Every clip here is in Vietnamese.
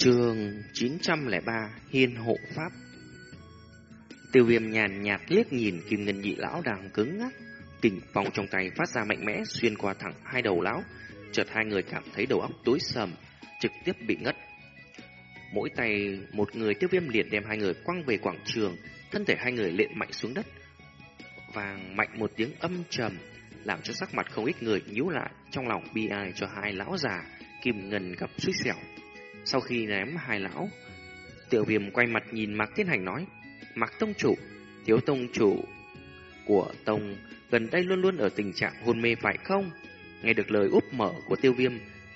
Trường 903 Hiên hộ Pháp. Tiêu viêm nhàn nhạt liếc nhìn kim ngân nhị lão đang cứng ngắc, Kình phong trong tay phát ra mạnh mẽ xuyên qua thẳng hai đầu lão, Chợt hai người cảm thấy đầu óc tối sầm, Trực tiếp bị ngất. Mỗi tay một người tiêu viêm liền đem hai người quăng về quảng trường, Thân thể hai người lện mạnh xuống đất. Vàng mạnh một tiếng âm trầm, Làm cho sắc mặt không ít người nhíu lại, Trong lòng bi ai cho hai lão già, Kim ngân gặp suýt xẻo sau khi ném hai lão, tiểu viêm quay mặt nhìn Mạc Thiên Hành nói, Mạc Tông Chủ, thiếu tông chủ của Tông gần đây luôn luôn ở tình trạng hôn mê phải không? Nghe được lời úp mở của tiêu viêm,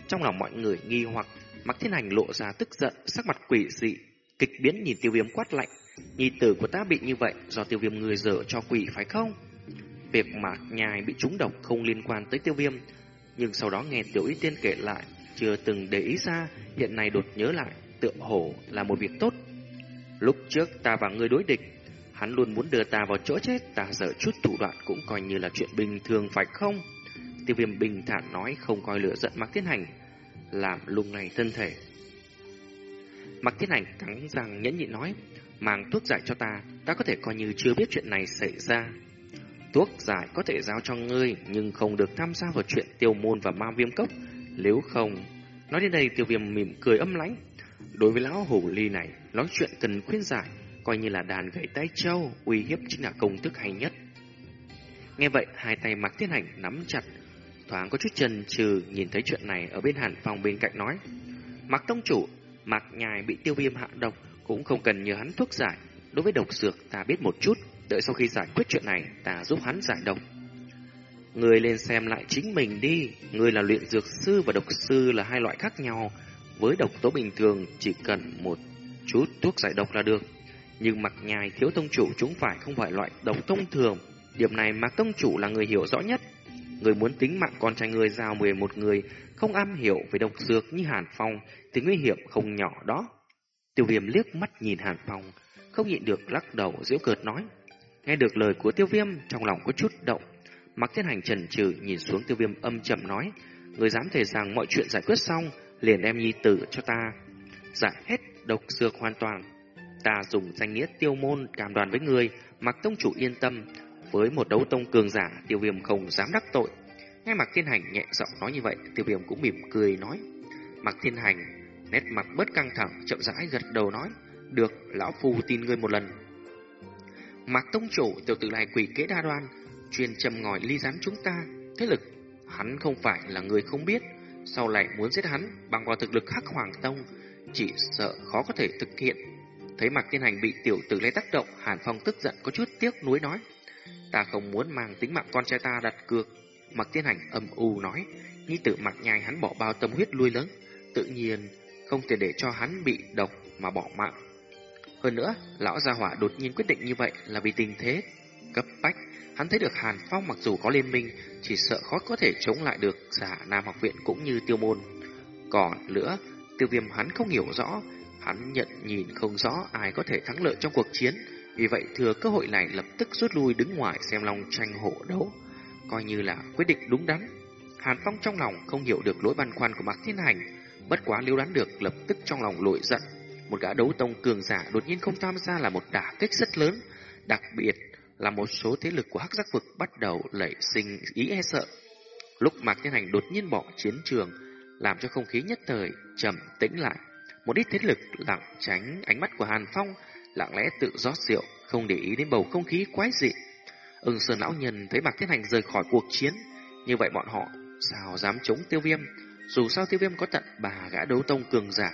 trong lòng mọi người nghi hoặc, Mạc Thiên Hành lộ ra tức giận, sắc mặt quỷ dị, kịch biến nhìn tiêu viêm quát lạnh. Nhi tử của ta bị như vậy do tiêu viêm người dở cho quỷ phải không? Việc Mạc Nhài bị trúng độc không liên quan tới tiêu viêm, nhưng sau đó nghe tiểu y tiên kể lại, chưa từng để ý ra, hiện nay đột nhớ lại, tựa hổ là một việc tốt. Lúc trước ta và ngươi đối địch, hắn luôn muốn đưa ta vào chỗ chết, ta sợ chút thủ đoạn cũng coi như là chuyện bình thường phải không? Tiêu viêm bình thản nói không coi lửa giận Mạc Thiên Hành, làm lung này thân thể. Mạc Thiên Hành cắn răng nhẫn nhịn nói, mang thuốc giải cho ta, ta có thể coi như chưa biết chuyện này xảy ra. Thuốc giải có thể giao cho ngươi, nhưng không được tham gia vào chuyện tiêu môn và ma viêm cốc, nếu không, nói đến đây tiêu viêm mỉm cười âm lãnh. Đối với lão hổ ly này, nói chuyện cần khuyên giải, coi như là đàn gãy tay trâu, uy hiếp chính là công thức hay nhất. Nghe vậy, hai tay mặc thiên hành nắm chặt, thoáng có chút chần chừ nhìn thấy chuyện này ở bên hàn phòng bên cạnh nói. Mặc tông chủ, mặc nhài bị tiêu viêm hạ độc, cũng không cần nhờ hắn thuốc giải. Đối với độc dược ta biết một chút, đợi sau khi giải quyết chuyện này, ta giúp hắn giải độc. Người lên xem lại chính mình đi. Người là luyện dược sư và độc sư là hai loại khác nhau. Với độc tố bình thường chỉ cần một chút thuốc giải độc là được. Nhưng mặc nhài thiếu tông chủ chúng phải không phải loại độc thông thường. Điểm này mà tông chủ là người hiểu rõ nhất. Người muốn tính mạng con trai người giao 11 người không am hiểu về độc dược như Hàn Phong thì nguy hiểm không nhỏ đó. Tiêu viêm liếc mắt nhìn Hàn Phong, không nhịn được lắc đầu giễu cợt nói. Nghe được lời của tiêu viêm, trong lòng có chút động, Mặc thiên hành trần trừ nhìn xuống tiêu viêm âm chậm nói, người dám thể rằng mọi chuyện giải quyết xong, liền đem nhi tử cho ta. Giải hết độc dược hoàn toàn. Ta dùng danh nghĩa tiêu môn cảm đoàn với người, mặc tông chủ yên tâm. Với một đấu tông cường giả, tiêu viêm không dám đắc tội. Nghe mặc thiên hành nhẹ giọng nói như vậy, tiêu viêm cũng mỉm cười nói. Mặc thiên hành, nét mặt bớt căng thẳng, chậm rãi gật đầu nói. Được, lão phu tin ngươi một lần. Mặc tông chủ, tiểu tử này quỷ kế đa đoan, chuyên châm ngòi ly gián chúng ta. Thế lực, hắn không phải là người không biết, sau lại muốn giết hắn bằng vào thực lực khắc hoàng tông, chỉ sợ khó có thể thực hiện. Thấy Mạc Thiên Hành bị tiểu tử lấy tác động, Hàn Phong tức giận có chút tiếc nuối nói. Ta không muốn mang tính mạng con trai ta đặt cược. Mạc Thiên Hành âm u nói, nhi tử Mạc Nhai hắn bỏ bao tâm huyết lui lớn, tự nhiên không thể để cho hắn bị độc mà bỏ mạng. Hơn nữa, lão gia hỏa đột nhiên quyết định như vậy là vì tình thế cấp bách Hắn thấy được Hàn Phong mặc dù có liên minh, chỉ sợ khó có thể chống lại được giả Nam học viện cũng như tiêu môn. Còn nữa, tiêu viêm hắn không hiểu rõ, hắn nhận nhìn không rõ ai có thể thắng lợi trong cuộc chiến, vì vậy thừa cơ hội này lập tức rút lui đứng ngoài xem lòng tranh hộ đấu, coi như là quyết định đúng đắn. Hàn Phong trong lòng không hiểu được lỗi băn khoăn của Mạc Thiên Hành, bất quá lưu đoán được lập tức trong lòng lội giận. Một gã đấu tông cường giả đột nhiên không tham gia là một đả kích rất lớn, đặc biệt là một số thế lực của hắc giác vực bắt đầu lẩy sinh ý e sợ. Lúc Mạc Thiên Hành đột nhiên bỏ chiến trường, làm cho không khí nhất thời trầm tĩnh lại. Một ít thế lực lặng tránh ánh mắt của Hàn Phong, lặng lẽ tự rót rượu, không để ý đến bầu không khí quái dị. Ưng Sơn lão nhân thấy Mạc Thiên Hành rời khỏi cuộc chiến, như vậy bọn họ sao dám chống Tiêu Viêm? Dù sao Tiêu Viêm có tận bà gã đấu tông cường giả,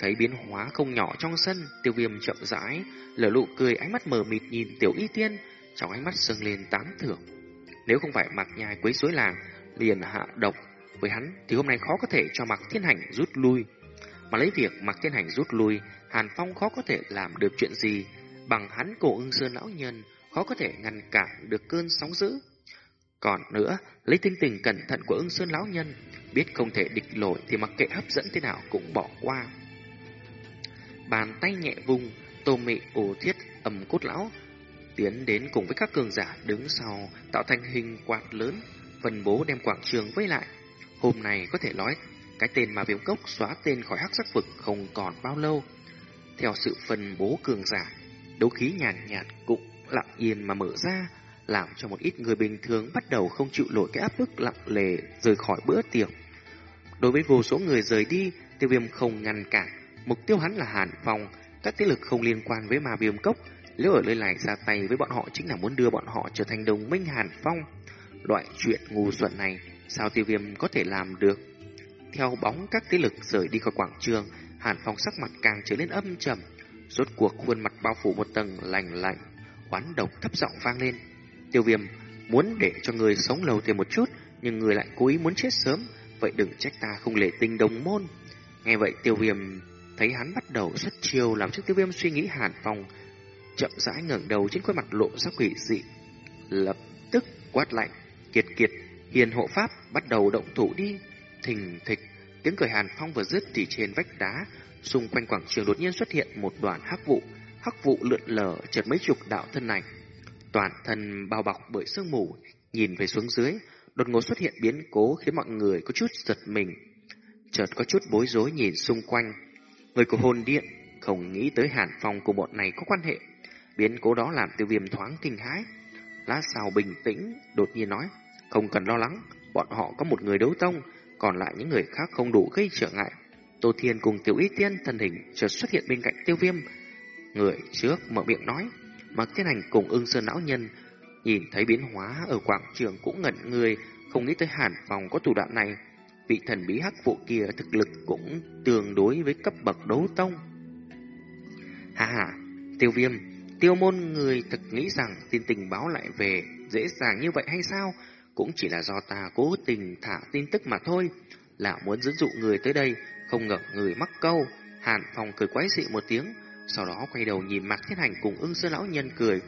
Thấy biến hóa không nhỏ trong sân, tiêu viêm chậm rãi, lở lụ cười ánh mắt mờ mịt nhìn tiểu y tiên, trong ánh mắt sưng lên tán thưởng. Nếu không phải mặc nhai quấy rối làng, liền hạ độc với hắn thì hôm nay khó có thể cho mặc thiên hành rút lui. Mà lấy việc mặc thiên hành rút lui, Hàn Phong khó có thể làm được chuyện gì, bằng hắn cổ ưng sơn lão nhân, khó có thể ngăn cản được cơn sóng dữ. Còn nữa, lấy tinh tình cẩn thận của ưng sơn lão nhân, biết không thể địch nổi thì mặc kệ hấp dẫn thế nào cũng bỏ qua. Bàn tay nhẹ vùng, tô mị ổ thiết ẩm cốt lão, tiến đến cùng với các cường giả đứng sau, tạo thành hình quạt lớn, phân bố đem quảng trường với lại. Hôm nay có thể nói, cái tên mà viêm cốc xóa tên khỏi hắc sắc vực không còn bao lâu. Theo sự phân bố cường giả, đấu khí nhàn nhạt, nhạt cũng lặng yên mà mở ra, làm cho một ít người bình thường bắt đầu không chịu nổi cái áp bức lặng lề rời khỏi bữa tiệc. Đối với vô số người rời đi, tiêu viêm không ngăn cản, mục tiêu hắn là Hàn Phong, các thế lực không liên quan với ma viêm cốc, nếu ở nơi này ra tay với bọn họ chính là muốn đưa bọn họ trở thành đồng minh Hàn Phong. Loại chuyện ngu xuẩn này, sao tiêu viêm có thể làm được? Theo bóng các thế lực rời đi khỏi quảng trường, Hàn Phong sắc mặt càng trở nên âm trầm. Rốt cuộc khuôn mặt bao phủ một tầng lạnh lạnh, oán độc thấp giọng vang lên. Tiêu viêm muốn để cho người sống lâu thêm một chút, nhưng người lại cố ý muốn chết sớm, vậy đừng trách ta không lệ tình đồng môn. Nghe vậy tiêu viêm thấy hắn bắt đầu xuất chiêu làm cho tiêu viêm suy nghĩ Hàn Phong chậm rãi ngẩng đầu trên khuôn mặt lộ ra quỷ dị, lập tức quát lạnh, kiệt kiệt, hiền hộ pháp bắt đầu động thủ đi, thình thịch, tiếng cười Hàn Phong vừa dứt thì trên vách đá xung quanh quảng trường đột nhiên xuất hiện một đoàn hắc vụ, hắc vụ lượn lờ chợt mấy chục đạo thân ảnh, toàn thân bao bọc bởi sương mù, nhìn về xuống dưới, đột ngột xuất hiện biến cố khiến mọi người có chút giật mình, chợt có chút bối rối nhìn xung quanh. Người của hồn điện không nghĩ tới Hàn Phong của bọn này có quan hệ, Biến cố đó làm tiêu viêm thoáng kinh hãi. Lá xào bình tĩnh, đột nhiên nói, không cần lo lắng, bọn họ có một người đấu tông, còn lại những người khác không đủ gây trở ngại. Tô Thiên cùng Tiểu Y Tiên thân hình chợt xuất hiện bên cạnh tiêu viêm. Người trước mở miệng nói, mặc Thiên Hành cùng ưng sơn não nhân nhìn thấy biến hóa ở quảng trường cũng ngẩn người, không nghĩ tới hàn phòng có thủ đoạn này. Vị thần bí hắc vụ kia thực lực cũng tương đối với cấp bậc đấu tông. Hà hà, tiêu viêm, Tiêu môn người thực nghĩ rằng tin tình báo lại về dễ dàng như vậy hay sao? Cũng chỉ là do ta cố tình thả tin tức mà thôi. Là muốn dẫn dụ người tới đây, không ngờ người mắc câu. Hàn Phong cười quái dị một tiếng, sau đó quay đầu nhìn mặt thiết hành cùng ưng sư lão nhân cười.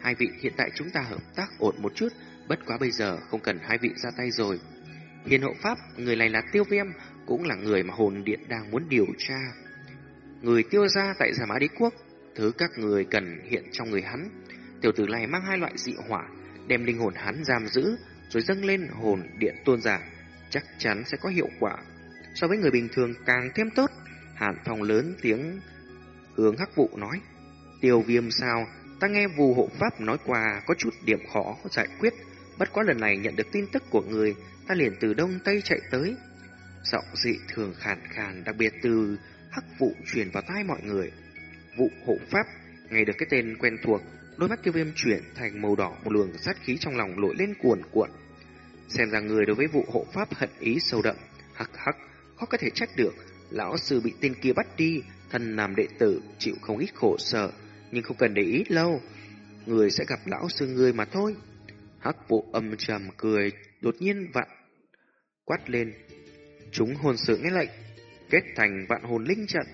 Hai vị hiện tại chúng ta hợp tác ổn một chút, bất quá bây giờ không cần hai vị ra tay rồi. Hiền hộ pháp, người này là tiêu viêm, cũng là người mà hồn điện đang muốn điều tra. Người tiêu ra tại Giả Mã Đế Quốc Thứ các người cần hiện trong người hắn. Tiểu tử này mang hai loại dị hỏa, đem linh hồn hắn giam giữ, rồi dâng lên hồn điện tôn giả. Chắc chắn sẽ có hiệu quả. So với người bình thường càng thêm tốt. Hàn Phong lớn tiếng hướng hắc vụ nói. Tiêu viêm sao? Ta nghe vù hộ pháp nói qua có chút điểm khó giải quyết. Bất quá lần này nhận được tin tức của người, ta liền từ đông tây chạy tới. Giọng dị thường khàn khàn, đặc biệt từ hắc vụ truyền vào tai mọi người vụ hộ pháp. Nghe được cái tên quen thuộc, đôi mắt tiêu viêm chuyển thành màu đỏ một luồng sát khí trong lòng lội lên cuồn cuộn. Xem ra người đối với vụ hộ pháp hận ý sâu đậm, hắc hắc, khó có thể trách được. Lão sư bị tên kia bắt đi, thân làm đệ tử, chịu không ít khổ sở, nhưng không cần để ý lâu. Người sẽ gặp lão sư người mà thôi. Hắc vụ âm trầm cười, đột nhiên vặn, quát lên. Chúng hồn sự nghe lệnh, kết thành vạn hồn linh trận.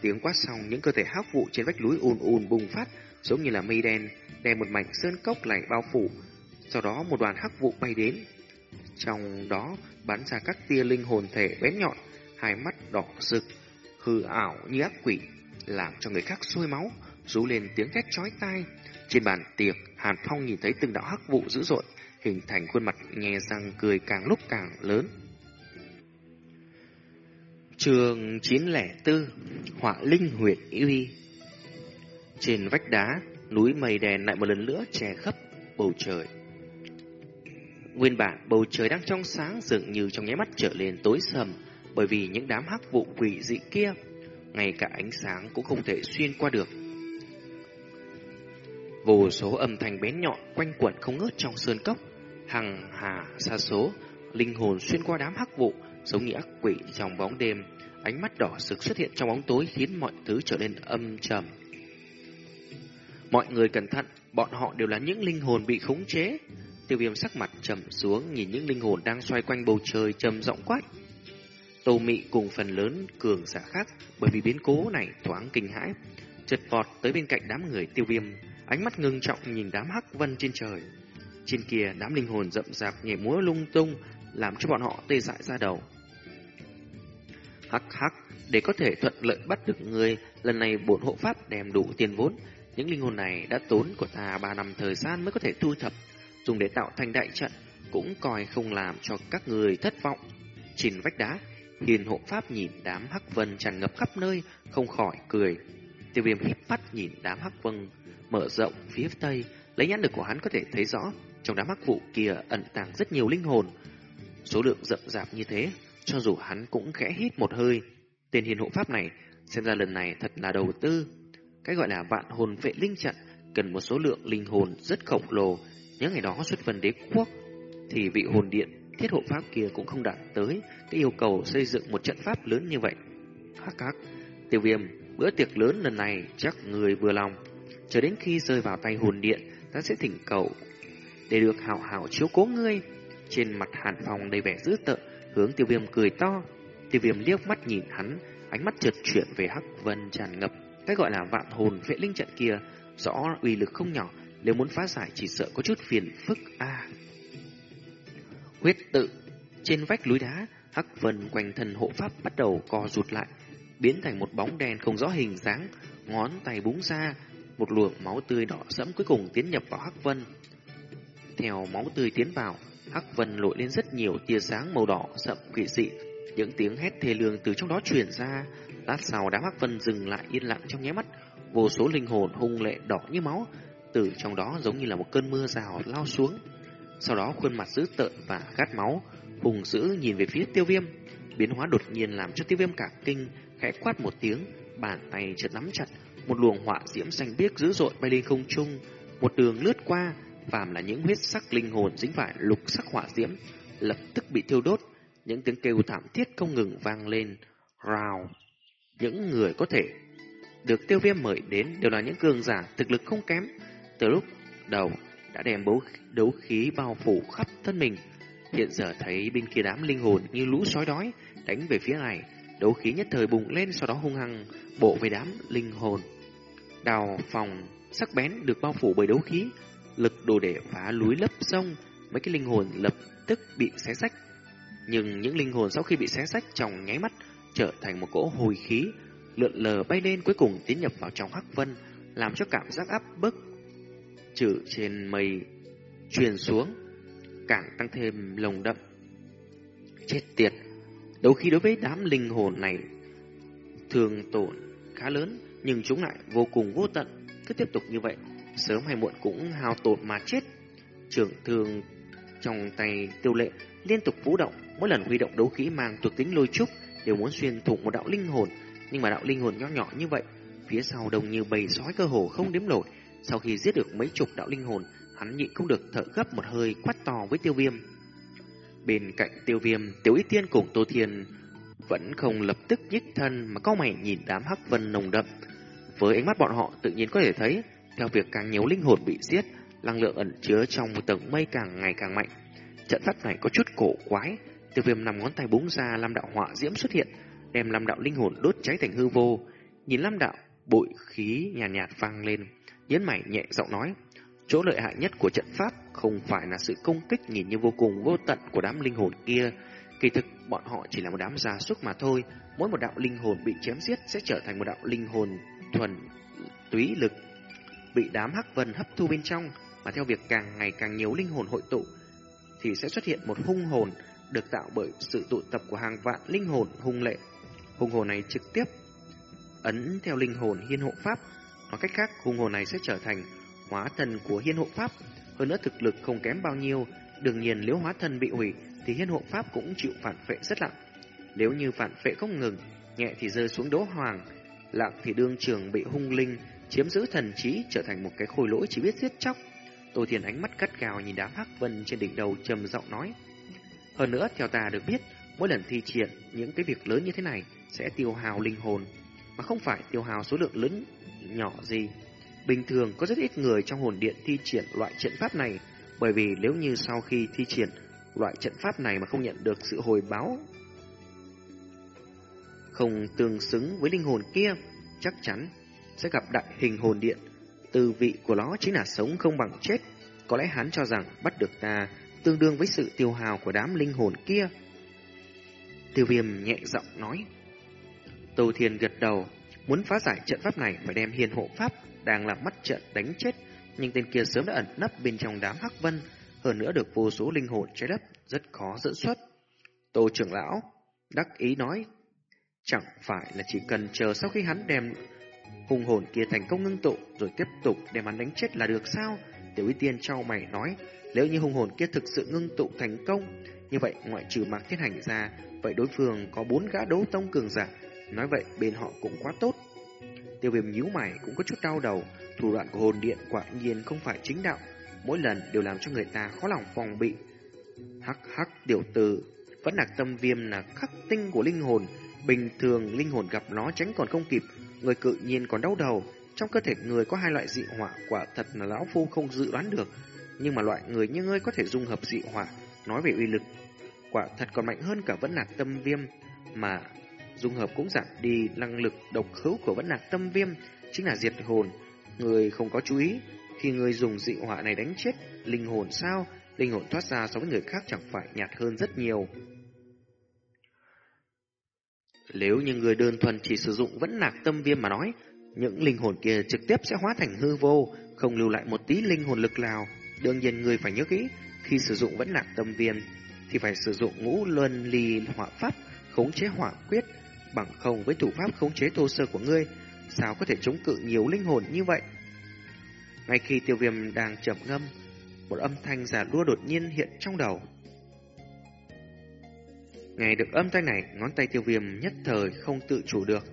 Tiếng quát xong, những cơ thể hắc vụ trên vách núi ùn ùn bùng phát, giống như là mây đen, đem một mảnh sơn cốc lại bao phủ. Sau đó một đoàn hắc vụ bay đến. Trong đó bắn ra các tia linh hồn thể bén nhọn, hai mắt đỏ rực, hư ảo như ác quỷ, làm cho người khác sôi máu, rú lên tiếng thét chói tai. Trên bàn tiệc, Hàn Phong nhìn thấy từng đạo hắc vụ dữ dội, hình thành khuôn mặt nghe răng cười càng lúc càng lớn. Trường 904 Họa Linh Huyệt Uy Trên vách đá, núi mây đèn lại một lần nữa che khắp bầu trời. Nguyên bản bầu trời đang trong sáng dường như trong nháy mắt trở lên tối sầm bởi vì những đám hắc vụ quỷ dị kia, ngay cả ánh sáng cũng không thể xuyên qua được. Vô số âm thanh bén nhọn quanh quẩn không ngớt trong sơn cốc, hằng hà xa số, linh hồn xuyên qua đám hắc vụ giống như ác quỷ trong bóng đêm, ánh mắt đỏ sực xuất hiện trong bóng tối khiến mọi thứ trở nên âm trầm. Mọi người cẩn thận, bọn họ đều là những linh hồn bị khống chế. Tiêu viêm sắc mặt trầm xuống nhìn những linh hồn đang xoay quanh bầu trời trầm giọng quát. Tô mị cùng phần lớn cường giả khác bởi vì biến cố này thoáng kinh hãi, chật vọt tới bên cạnh đám người tiêu viêm, ánh mắt ngưng trọng nhìn đám hắc vân trên trời. Trên kia đám linh hồn rậm rạp nhảy múa lung tung, làm cho bọn họ tê dại ra đầu. Hắc hắc, để có thể thuận lợi bắt được người, lần này bổn hộ pháp đem đủ tiền vốn. Những linh hồn này đã tốn của ta 3 năm thời gian mới có thể thu thập, dùng để tạo thành đại trận, cũng coi không làm cho các người thất vọng. Trên vách đá, Hiền hộ pháp nhìn đám hắc vân tràn ngập khắp nơi, không khỏi cười. Tiêu viêm híp mắt nhìn đám hắc vân mở rộng phía tây, lấy nhãn lực của hắn có thể thấy rõ, trong đám hắc vụ kia ẩn tàng rất nhiều linh hồn. Số lượng rậm rạp như thế, cho dù hắn cũng khẽ hít một hơi. Tên hiền hộ pháp này, xem ra lần này thật là đầu tư. Cái gọi là vạn hồn vệ linh trận cần một số lượng linh hồn rất khổng lồ. Nhớ ngày đó xuất vân đế quốc, thì vị hồn điện thiết hộ pháp kia cũng không đạt tới cái yêu cầu xây dựng một trận pháp lớn như vậy. Hắc hắc, tiêu viêm, bữa tiệc lớn lần này chắc người vừa lòng. Chờ đến khi rơi vào tay hồn điện, ta sẽ thỉnh cầu để được hảo hảo chiếu cố ngươi. Trên mặt hàn phòng đầy vẻ dữ tợn, hướng tiêu viêm cười to. Tiêu viêm liếc mắt nhìn hắn, ánh mắt trượt chuyển về hắc vân tràn ngập. Cái gọi là vạn hồn vệ linh trận kia, rõ uy lực không nhỏ, nếu muốn phá giải chỉ sợ có chút phiền phức a. Huyết tự trên vách núi đá, hắc vân quanh thân hộ pháp bắt đầu co rụt lại, biến thành một bóng đen không rõ hình dáng, ngón tay búng ra, một luồng máu tươi đỏ sẫm cuối cùng tiến nhập vào hắc vân. Theo máu tươi tiến vào, hắc vân lội lên rất nhiều tia sáng màu đỏ sậm kỳ dị, những tiếng hét thê lương từ trong đó truyền ra. Lát sau đám hắc vân dừng lại yên lặng trong nháy mắt, vô số linh hồn hung lệ đỏ như máu, từ trong đó giống như là một cơn mưa rào lao xuống. Sau đó khuôn mặt dữ tợn và khát máu, hùng dữ nhìn về phía tiêu viêm. Biến hóa đột nhiên làm cho tiêu viêm cả kinh, khẽ quát một tiếng, bàn tay chợt nắm chặt, một luồng họa diễm xanh biếc dữ dội bay lên không trung, một đường lướt qua, phàm là những huyết sắc linh hồn dính phải lục sắc hỏa diễm, lập tức bị thiêu đốt, những tiếng kêu thảm thiết không ngừng vang lên, rào. Những người có thể được tiêu viêm mời đến đều là những cường giả thực lực không kém. Từ lúc đầu đã đem bấu đấu khí bao phủ khắp thân mình. Hiện giờ thấy bên kia đám linh hồn như lũ sói đói đánh về phía này, đấu khí nhất thời bùng lên sau đó hung hăng bộ về đám linh hồn. Đào phòng sắc bén được bao phủ bởi đấu khí, lực đồ để phá núi lấp sông, mấy cái linh hồn lập tức bị xé sách. Nhưng những linh hồn sau khi bị xé sách trong nháy mắt trở thành một cỗ hồi khí, lượn lờ bay lên cuối cùng tiến nhập vào trong hắc vân, làm cho cảm giác áp bức trừ trên mây truyền xuống, càng tăng thêm lồng đậm. Chết tiệt, đấu khí đối với đám linh hồn này thường tổn khá lớn, nhưng chúng lại vô cùng vô tận. Cứ tiếp tục như vậy, sớm hay muộn cũng hao tổn mà chết. Trưởng thường trong tay tiêu lệ liên tục vũ động, mỗi lần huy động đấu khí mang thuộc tính lôi trúc đều muốn xuyên thủng một đạo linh hồn, nhưng mà đạo linh hồn nhỏ nhỏ như vậy, phía sau đông như bầy sói cơ hồ không đếm nổi, sau khi giết được mấy chục đạo linh hồn, hắn nhịn không được thở gấp một hơi quát to với tiêu viêm. Bên cạnh tiêu viêm, tiểu ý tiên cùng tô thiên vẫn không lập tức nhích thân mà cao mày nhìn đám hắc vân nồng đậm. Với ánh mắt bọn họ tự nhiên có thể thấy, theo việc càng nhiều linh hồn bị giết, năng lượng ẩn chứa trong một tầng mây càng ngày càng mạnh. Trận pháp này có chút cổ quái, tiêu viêm nằm ngón tay búng ra năm đạo họa diễm xuất hiện, đem năm đạo linh hồn đốt cháy thành hư vô. Nhìn năm đạo bụi khí nhàn nhạt, nhạt vang lên, nhấn mày nhẹ giọng nói, chỗ lợi hại nhất của trận pháp không phải là sự công kích nhìn như vô cùng vô tận của đám linh hồn kia, kỳ thực bọn họ chỉ là một đám gia súc mà thôi, mỗi một đạo linh hồn bị chém giết sẽ trở thành một đạo linh hồn thuần túy lực bị đám hắc vân hấp thu bên trong, mà theo việc càng ngày càng nhiều linh hồn hội tụ thì sẽ xuất hiện một hung hồn được tạo bởi sự tụ tập của hàng vạn linh hồn hung lệ. Hung hồn này trực tiếp ấn theo linh hồn hiên hộ pháp Nói cách khác, hung hồn này sẽ trở thành hóa thần của hiên hộ pháp. Hơn nữa thực lực không kém bao nhiêu. Đương nhiên nếu hóa thần bị hủy thì hiên hộ pháp cũng chịu phản phệ rất nặng. Nếu như phản phệ không ngừng, nhẹ thì rơi xuống đỗ hoàng, lặng thì đương trường bị hung linh chiếm giữ thần trí trở thành một cái khôi lỗi chỉ biết giết chóc. Tô Thiền ánh mắt cắt gào nhìn đám hắc vân trên đỉnh đầu trầm giọng nói. Hơn nữa, theo ta được biết, mỗi lần thi triển những cái việc lớn như thế này sẽ tiêu hào linh hồn, mà không phải tiêu hào số lượng lớn nhỏ gì. Bình thường có rất ít người trong hồn điện thi triển loại trận pháp này, bởi vì nếu như sau khi thi triển loại trận pháp này mà không nhận được sự hồi báo không tương xứng với linh hồn kia, chắc chắn sẽ gặp đại hình hồn điện. Từ vị của nó chính là sống không bằng chết. Có lẽ hắn cho rằng bắt được ta tương đương với sự tiêu hào của đám linh hồn kia. Tiêu viêm nhẹ giọng nói. Tô Thiên gật đầu, Muốn phá giải trận pháp này phải đem hiền hộ pháp đang làm mắt trận đánh chết, nhưng tên kia sớm đã ẩn nấp bên trong đám hắc vân, hơn nữa được vô số linh hồn trái đất, rất khó dẫn xuất. Tô trưởng lão, đắc ý nói. Chẳng phải là chỉ cần chờ sau khi hắn đem hung hồn kia thành công ngưng tụ rồi tiếp tục đem hắn đánh chết là được sao? Tiểu Y Tiên trao mày nói, nếu như hung hồn kia thực sự ngưng tụ thành công, như vậy ngoại trừ Mạc Thiết Hành ra, vậy đối phương có bốn gã đấu tông cường giả, nói vậy bên họ cũng quá tốt. Tiêu viêm nhíu mày cũng có chút đau đầu, thủ đoạn của hồn điện quả nhiên không phải chính đạo, mỗi lần đều làm cho người ta khó lòng phòng bị. Hắc hắc tiểu tử, vẫn là tâm viêm là khắc tinh của linh hồn, bình thường linh hồn gặp nó tránh còn không kịp, người cự nhiên còn đau đầu. Trong cơ thể người có hai loại dị hỏa quả thật là lão phu không dự đoán được, nhưng mà loại người như ngươi có thể dung hợp dị hỏa, nói về uy lực, quả thật còn mạnh hơn cả vẫn nạc tâm viêm, mà dung hợp cũng giảm đi năng lực độc hữu của vẫn nạc tâm viêm, chính là diệt hồn. Người không có chú ý, khi người dùng dị hỏa này đánh chết linh hồn sao, linh hồn thoát ra so với người khác chẳng phải nhạt hơn rất nhiều. Nếu như người đơn thuần chỉ sử dụng vẫn nạc tâm viêm mà nói, những linh hồn kia trực tiếp sẽ hóa thành hư vô, không lưu lại một tí linh hồn lực nào. Đương nhiên người phải nhớ kỹ, khi sử dụng vẫn nạc tâm viêm thì phải sử dụng ngũ luân ly hỏa pháp, khống chế hỏa quyết, bằng không với thủ pháp khống chế thô sơ của ngươi, sao có thể chống cự nhiều linh hồn như vậy? Ngay khi tiêu viêm đang chậm ngâm, một âm thanh giả đua đột nhiên hiện trong đầu. Nghe được âm thanh này, ngón tay tiêu viêm nhất thời không tự chủ được.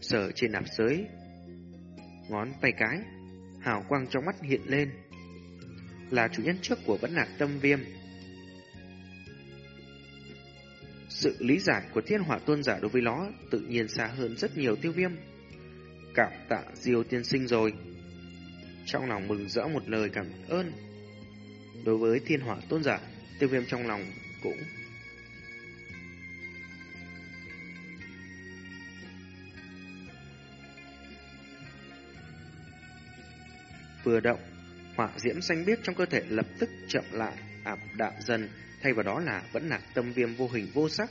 Sở trên nạp giới, ngón tay cái, hào quang trong mắt hiện lên. Là chủ nhân trước của vẫn lạc tâm viêm. Sự lý giải của thiên hỏa tôn giả đối với nó tự nhiên xa hơn rất nhiều tiêu viêm. Cảm tạ diêu tiên sinh rồi. Trong lòng mừng rỡ một lời cảm ơn. Đối với thiên hỏa tôn giả, tiêu viêm trong lòng cũng vừa động, hỏa diễm xanh biếc trong cơ thể lập tức chậm lại, ảm đạm dần, thay vào đó là vẫn là tâm viêm vô hình vô sắc.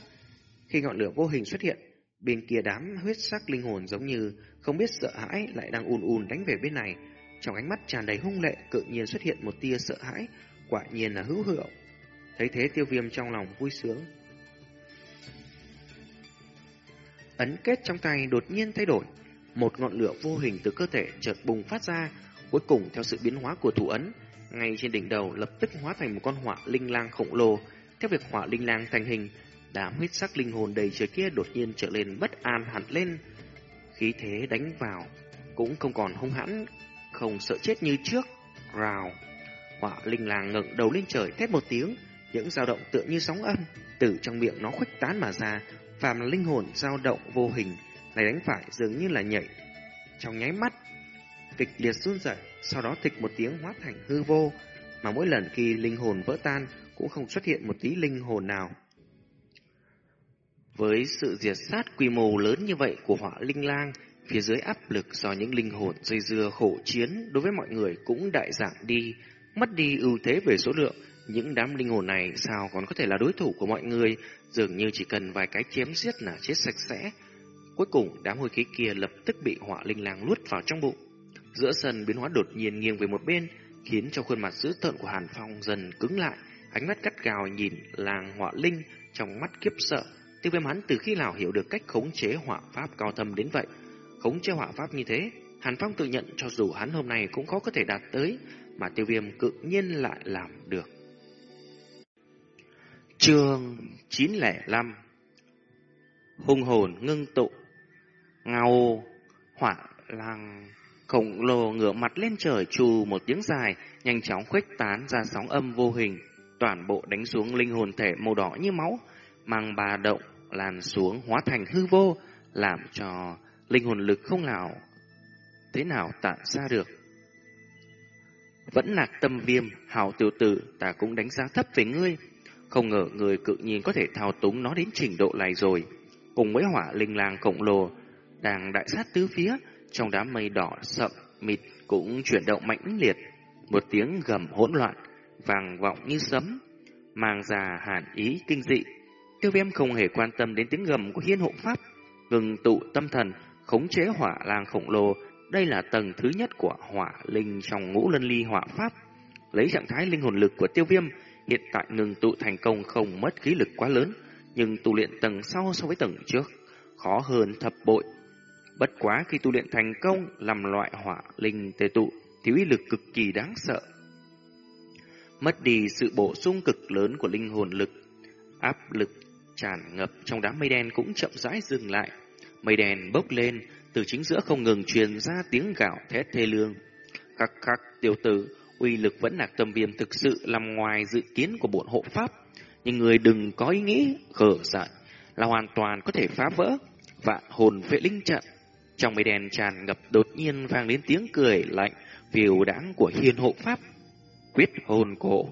Khi ngọn lửa vô hình xuất hiện, bên kia đám huyết sắc linh hồn giống như không biết sợ hãi lại đang ùn ùn đánh về bên này. Trong ánh mắt tràn đầy hung lệ, tự nhiên xuất hiện một tia sợ hãi, quả nhiên là hữu hiệu. Thấy thế tiêu viêm trong lòng vui sướng. Ấn kết trong tay đột nhiên thay đổi, một ngọn lửa vô hình từ cơ thể chợt bùng phát ra, cuối cùng theo sự biến hóa của thủ ấn, ngay trên đỉnh đầu lập tức hóa thành một con hỏa linh lang khổng lồ. Theo việc hỏa linh lang thành hình, đám huyết sắc linh hồn đầy trời kia đột nhiên trở lên bất an hẳn lên. Khí thế đánh vào cũng không còn hung hãn, không sợ chết như trước. Rào, hỏa linh lang ngẩng đầu lên trời thét một tiếng, những dao động tựa như sóng âm từ trong miệng nó khuếch tán mà ra, phàm linh hồn dao động vô hình này đánh phải dường như là nhảy trong nháy mắt kịch liệt run rẩy, sau đó thịch một tiếng hóa thành hư vô, mà mỗi lần khi linh hồn vỡ tan cũng không xuất hiện một tí linh hồn nào. Với sự diệt sát quy mô lớn như vậy của họa linh lang, phía dưới áp lực do những linh hồn dây dưa khổ chiến đối với mọi người cũng đại giảm đi, mất đi ưu thế về số lượng. Những đám linh hồn này sao còn có thể là đối thủ của mọi người, dường như chỉ cần vài cái chém giết là chết sạch sẽ. Cuối cùng, đám hồi khí kia lập tức bị họa linh lang luốt vào trong bụng. Giữa sân biến hóa đột nhiên nghiêng về một bên, khiến cho khuôn mặt dữ tợn của Hàn Phong dần cứng lại, ánh mắt cắt gào nhìn làng họa linh trong mắt kiếp sợ. Tiêu viêm hắn từ khi nào hiểu được cách khống chế họa pháp cao thâm đến vậy. Khống chế họa pháp như thế, Hàn Phong tự nhận cho dù hắn hôm nay cũng khó có thể đạt tới, mà tiêu viêm cự nhiên lại làm được. Trường 905 Hung hồn ngưng tụ Ngao hỏa làng Khổng lồ ngửa mặt lên trời trù một tiếng dài, nhanh chóng khuếch tán ra sóng âm vô hình, toàn bộ đánh xuống linh hồn thể màu đỏ như máu, mang bà động làn xuống hóa thành hư vô, làm cho linh hồn lực không nào thế nào tản ra được. Vẫn lạc tâm viêm, hào tiểu tử, ta cũng đánh giá thấp về ngươi. Không ngờ người cự nhiên có thể thao túng nó đến trình độ này rồi. Cùng với hỏa linh lang khổng lồ, đang đại sát tứ phía, trong đám mây đỏ sậm mịt cũng chuyển động mãnh liệt, một tiếng gầm hỗn loạn, vang vọng như sấm, mang ra hàn ý kinh dị. Tiêu viêm không hề quan tâm đến tiếng gầm của hiên hộ pháp, ngừng tụ tâm thần, khống chế hỏa lang khổng lồ. Đây là tầng thứ nhất của hỏa linh trong ngũ lân ly hỏa pháp. Lấy trạng thái linh hồn lực của tiêu viêm, hiện tại ngừng tụ thành công không mất khí lực quá lớn, nhưng tu luyện tầng sau so với tầng trước khó hơn thập bội. Bất quá khi tu luyện thành công làm loại hỏa linh tề tụ thì uy lực cực kỳ đáng sợ. Mất đi sự bổ sung cực lớn của linh hồn lực, áp lực tràn ngập trong đám mây đen cũng chậm rãi dừng lại. Mây đen bốc lên, từ chính giữa không ngừng truyền ra tiếng gạo thét thê lương. Khắc khắc tiểu tử, uy lực vẫn là tâm viêm thực sự nằm ngoài dự kiến của bổn hộ pháp. Nhưng người đừng có ý nghĩ khở dại là hoàn toàn có thể phá vỡ vạn hồn vệ linh trận. Trong mây đen tràn ngập đột nhiên vang đến tiếng cười lạnh phiêu đáng của hiên hộ pháp. Quyết hồn cổ.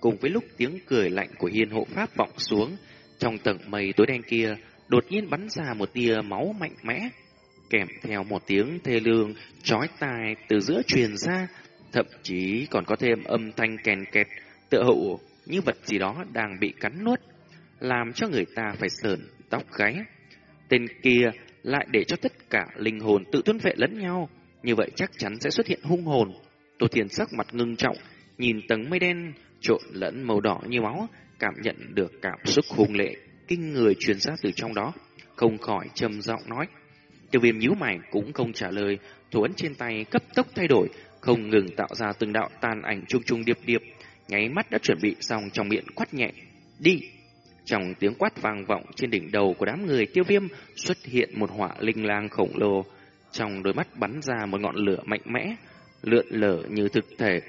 Cùng với lúc tiếng cười lạnh của hiên hộ pháp vọng xuống, trong tầng mây tối đen kia đột nhiên bắn ra một tia máu mạnh mẽ, kèm theo một tiếng thê lương chói tai từ giữa truyền ra, thậm chí còn có thêm âm thanh kèn kẹt, tựa hậu như vật gì đó đang bị cắn nuốt, làm cho người ta phải sờn tóc gáy. Tên kia lại để cho tất cả linh hồn tự tuân vệ lẫn nhau, như vậy chắc chắn sẽ xuất hiện hung hồn. Tô Thiền sắc mặt ngưng trọng, nhìn tầng mây đen trộn lẫn màu đỏ như máu, cảm nhận được cảm xúc hung lệ, kinh người truyền ra từ trong đó, không khỏi trầm giọng nói. Tiêu viêm nhíu mày cũng không trả lời, thủ ấn trên tay cấp tốc thay đổi, không ngừng tạo ra từng đạo tàn ảnh trung trung điệp điệp, nháy mắt đã chuẩn bị xong trong miệng quát nhẹ. Đi! Trong tiếng quát vang vọng trên đỉnh đầu của đám người tiêu viêm xuất hiện một họa linh lang khổng lồ. Trong đôi mắt bắn ra một ngọn lửa mạnh mẽ, lượn lở như thực thể.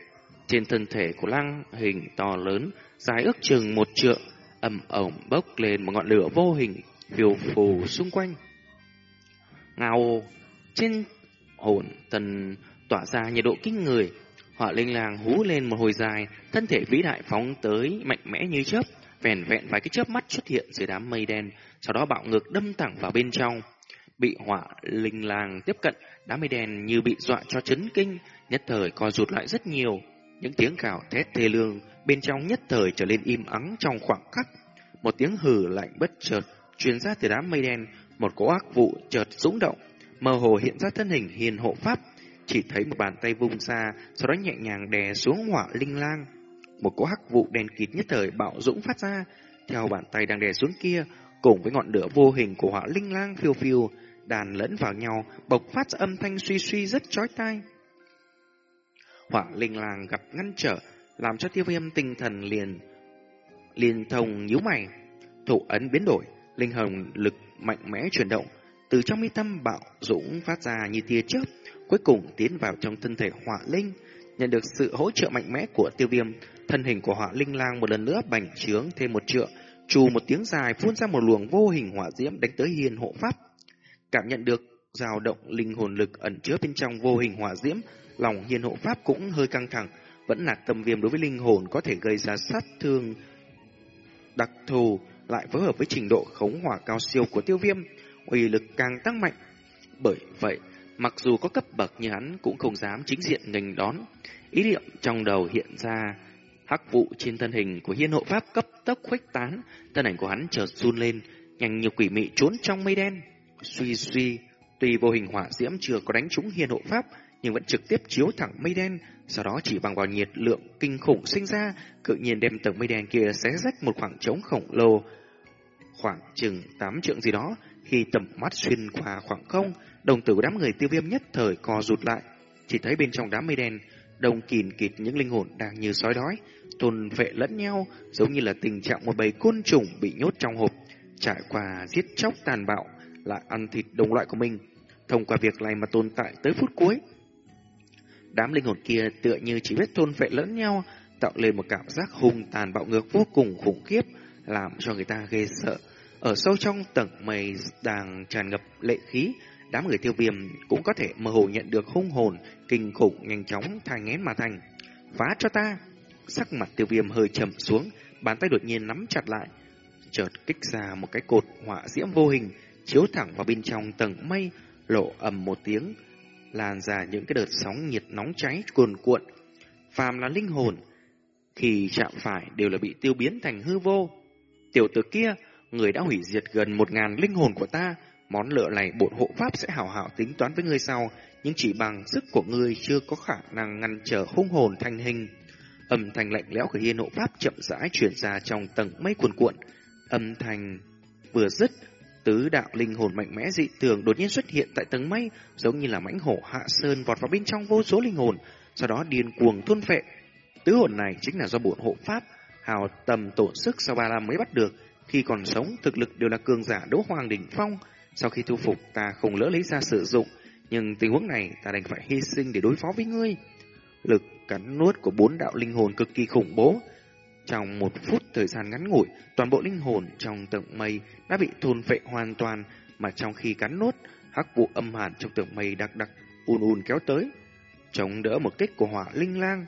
Trên thân thể của lang hình to lớn, dài ước chừng một trượng, ầm ổng bốc lên một ngọn lửa vô hình, phiêu phù xung quanh. Ngao trên hồn thần tỏa ra nhiệt độ kinh người, hỏa linh lang hú lên một hồi dài, thân thể vĩ đại phóng tới mạnh mẽ như chớp, vẹn vẹn vài cái chớp mắt xuất hiện dưới đám mây đen, sau đó bạo ngược đâm thẳng vào bên trong. Bị hỏa linh lang tiếp cận, đám mây đen như bị dọa cho chấn kinh, nhất thời co rụt lại rất nhiều. Những tiếng gào thét thê lương bên trong nhất thời trở lên im ắng trong khoảng khắc. Một tiếng hừ lạnh bất chợt truyền ra từ đám mây đen, một cỗ ác vụ chợt dũng động, mơ hồ hiện ra thân hình hiền hộ pháp, chỉ thấy một bàn tay vung ra, sau đó nhẹ nhàng đè xuống hỏa linh lang. Một cỗ hắc vụ đen kịt nhất thời bạo dũng phát ra, theo bàn tay đang đè xuống kia, cùng với ngọn lửa vô hình của hỏa linh lang phiêu phiêu, đàn lẫn vào nhau, bộc phát ra âm thanh suy suy rất chói tai. Hỏa linh lang gặp ngăn trở, làm cho tiêu viêm tinh thần liền liền thông nhíu mày. Thủ ấn biến đổi, linh hồn lực mạnh mẽ chuyển động, từ trong mi tâm bạo dũng phát ra như tia chớp, cuối cùng tiến vào trong thân thể hỏa linh. Nhận được sự hỗ trợ mạnh mẽ của tiêu viêm, thân hình của họa linh lang một lần nữa bành trướng thêm một trượng, trù một tiếng dài phun ra một luồng vô hình hỏa diễm đánh tới hiền hộ pháp. Cảm nhận được dao động linh hồn lực ẩn chứa bên trong vô hình hỏa diễm, lòng hiền hộ pháp cũng hơi căng thẳng, vẫn là tâm viêm đối với linh hồn có thể gây ra sát thương đặc thù lại phối hợp với trình độ khống hỏa cao siêu của tiêu viêm, uy lực càng tăng mạnh. Bởi vậy, mặc dù có cấp bậc như hắn cũng không dám chính diện nghênh đón. Ý niệm trong đầu hiện ra, hắc vụ trên thân hình của hiên hộ pháp cấp tốc khuếch tán, thân ảnh của hắn chợt run lên, nhanh như quỷ mị trốn trong mây đen. Suy suy, tuy vô hình hỏa diễm chưa có đánh trúng hiên hộ pháp, nhưng vẫn trực tiếp chiếu thẳng mây đen, sau đó chỉ bằng vào nhiệt lượng kinh khủng sinh ra, cự nhiên đem tầng mây đen kia xé rách một khoảng trống khổng lồ, khoảng chừng 8 trượng gì đó, khi tầm mắt xuyên qua khoảng không, đồng tử của đám người tiêu viêm nhất thời co rụt lại, chỉ thấy bên trong đám mây đen, đông kìn kịt những linh hồn đang như sói đói, tồn vệ lẫn nhau, giống như là tình trạng một bầy côn trùng bị nhốt trong hộp, trải qua giết chóc tàn bạo, lại ăn thịt đồng loại của mình. Thông qua việc này mà tồn tại tới phút cuối, Đám linh hồn kia tựa như chỉ biết thôn vệ lẫn nhau, tạo lên một cảm giác hung tàn bạo ngược vô cùng khủng khiếp, làm cho người ta ghê sợ. Ở sâu trong tầng mây đang tràn ngập lệ khí, đám người tiêu viêm cũng có thể mơ hồ nhận được hung hồn, kinh khủng nhanh chóng thai ngén mà thành. Phá cho ta! Sắc mặt tiêu viêm hơi trầm xuống, bàn tay đột nhiên nắm chặt lại, chợt kích ra một cái cột hỏa diễm vô hình, chiếu thẳng vào bên trong tầng mây, lộ ầm một tiếng, lan ra những cái đợt sóng nhiệt nóng cháy cuồn cuộn. Phàm là linh hồn, khi chạm phải đều là bị tiêu biến thành hư vô. Tiểu tử kia, người đã hủy diệt gần một ngàn linh hồn của ta, món lựa này bổn hộ pháp sẽ hảo hảo tính toán với ngươi sau, nhưng chỉ bằng sức của ngươi chưa có khả năng ngăn trở hung hồn thành hình. Âm thanh lạnh lẽo của hiên hộ pháp chậm rãi chuyển ra trong tầng mây cuồn cuộn, Âm thanh vừa dứt, tứ đạo linh hồn mạnh mẽ dị thường đột nhiên xuất hiện tại tầng mây, giống như là mãnh hổ hạ sơn vọt vào bên trong vô số linh hồn, sau đó điên cuồng thôn phệ. Tứ hồn này chính là do bổn hộ pháp hào tầm tổn sức sau ba năm mới bắt được, khi còn sống thực lực đều là cường giả đấu hoàng đỉnh phong, sau khi thu phục ta không lỡ lấy ra sử dụng, nhưng tình huống này ta đành phải hy sinh để đối phó với ngươi. Lực cắn nuốt của bốn đạo linh hồn cực kỳ khủng bố. Trong một phút thời gian ngắn ngủi, toàn bộ linh hồn trong tầng mây đã bị thôn vệ hoàn toàn, mà trong khi cắn nuốt, hắc vụ âm hàn trong tầng mây đặc đặc ùn ùn kéo tới, chống đỡ một kích của hỏa linh lang.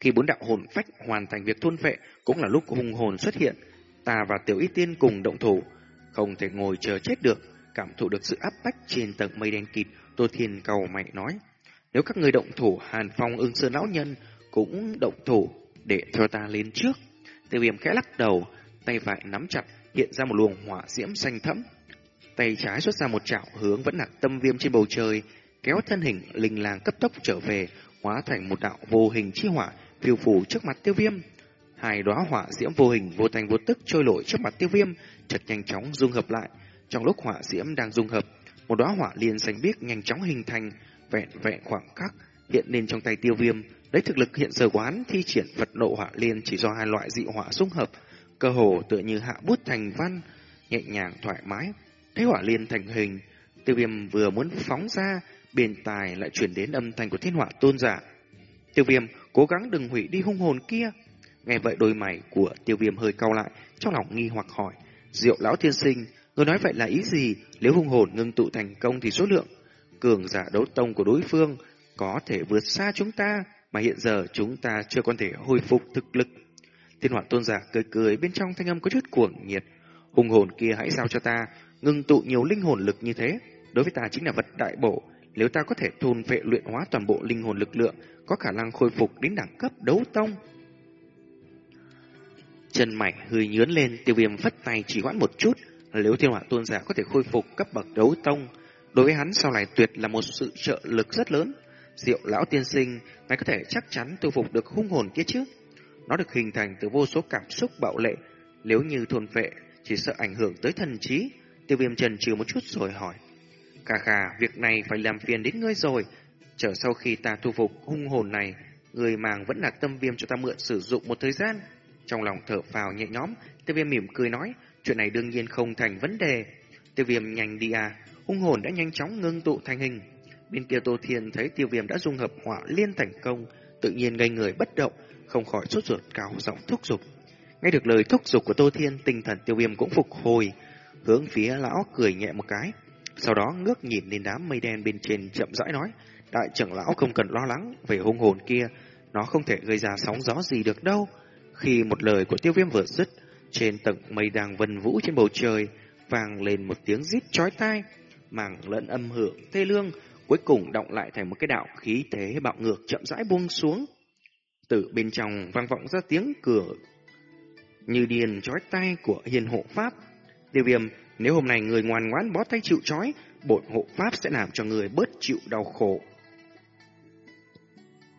Khi bốn đạo hồn phách hoàn thành việc thôn vệ, cũng là lúc hung hồn xuất hiện. Ta và Tiểu Y Tiên cùng động thủ, không thể ngồi chờ chết được, cảm thụ được sự áp bách trên tầng mây đen kịt, Tô Thiên cầu mạnh nói. Nếu các người động thủ, Hàn Phong ưng sơn lão nhân cũng động thủ để theo ta lên trước. Tiêu viêm khẽ lắc đầu, tay phải nắm chặt, hiện ra một luồng hỏa diễm xanh thẫm. Tay trái xuất ra một chảo hướng vẫn là tâm viêm trên bầu trời, kéo thân hình linh làng cấp tốc trở về, hóa thành một đạo vô hình chi hỏa phiêu phù trước mặt tiêu viêm. Hai đóa hỏa diễm vô hình vô thành vô tức trôi nổi trước mặt tiêu viêm, chợt nhanh chóng dung hợp lại. Trong lúc hỏa diễm đang dung hợp, một đóa hỏa liên xanh biếc nhanh chóng hình thành, vẹn vẹn khoảng khắc hiện lên trong tay tiêu viêm. Đấy thực lực hiện giờ quán thi triển vật nộ hỏa liên chỉ do hai loại dị hỏa dung hợp, cơ hồ tựa như hạ bút thành văn, nhẹ nhàng thoải mái. Thấy hỏa liên thành hình, tiêu viêm vừa muốn phóng ra, bên tài lại chuyển đến âm thanh của thiên hỏa tôn giả. Tiêu viêm cố gắng đừng hủy đi hung hồn kia. Nghe vậy đôi mày của tiêu viêm hơi cau lại, trong lòng nghi hoặc hỏi. Diệu lão thiên sinh, người nói vậy là ý gì? Nếu hung hồn ngưng tụ thành công thì số lượng cường giả đấu tông của đối phương có thể vượt xa chúng ta, mà hiện giờ chúng ta chưa có thể hồi phục thực lực. Thiên hỏa tôn giả cười cười bên trong thanh âm có chút cuồng nhiệt. Hung hồn kia hãy giao cho ta, ngưng tụ nhiều linh hồn lực như thế. Đối với ta chính là vật đại bổ, nếu ta có thể thôn vệ luyện hóa toàn bộ linh hồn lực lượng, có khả năng khôi phục đến đẳng cấp đấu tông. Chân mày hơi nhướn lên, tiêu viêm vất tay chỉ hoãn một chút. Nếu thiên hỏa tôn giả có thể khôi phục cấp bậc đấu tông, đối với hắn sau này tuyệt là một sự trợ lực rất lớn. Diệu lão tiên sinh, ngài có thể chắc chắn tu phục được hung hồn kia chứ? Nó được hình thành từ vô số cảm xúc bạo lệ. Nếu như thuần vệ, chỉ sợ ảnh hưởng tới thần trí. Tiêu viêm trần trừ một chút rồi hỏi. cà khà, việc này phải làm phiền đến ngươi rồi. Chờ sau khi ta thu phục hung hồn này, người màng vẫn là tâm viêm cho ta mượn sử dụng một thời gian. Trong lòng thở phào nhẹ nhõm, tiêu viêm mỉm cười nói, chuyện này đương nhiên không thành vấn đề. Tiêu viêm nhanh đi à, hung hồn đã nhanh chóng ngưng tụ thành hình. Bên kia Tô Thiên thấy tiêu viêm đã dung hợp hỏa liên thành công, tự nhiên ngây người bất động, không khỏi sốt ruột cao giọng thúc giục. Nghe được lời thúc giục của Tô Thiên, tinh thần tiêu viêm cũng phục hồi, hướng phía lão cười nhẹ một cái. Sau đó ngước nhìn lên đám mây đen bên trên chậm rãi nói, đại trưởng lão không cần lo lắng về hung hồn kia, nó không thể gây ra sóng gió gì được đâu. Khi một lời của tiêu viêm vừa dứt, trên tầng mây đang vần vũ trên bầu trời, vang lên một tiếng rít chói tai, màng lẫn âm hưởng thê lương, cuối cùng động lại thành một cái đạo khí thế bạo ngược chậm rãi buông xuống. Từ bên trong vang vọng ra tiếng cửa như điền chói tai của hiền hộ pháp. Tiêu viêm, nếu hôm nay người ngoan ngoãn bó tay chịu chói, bổn hộ pháp sẽ làm cho người bớt chịu đau khổ.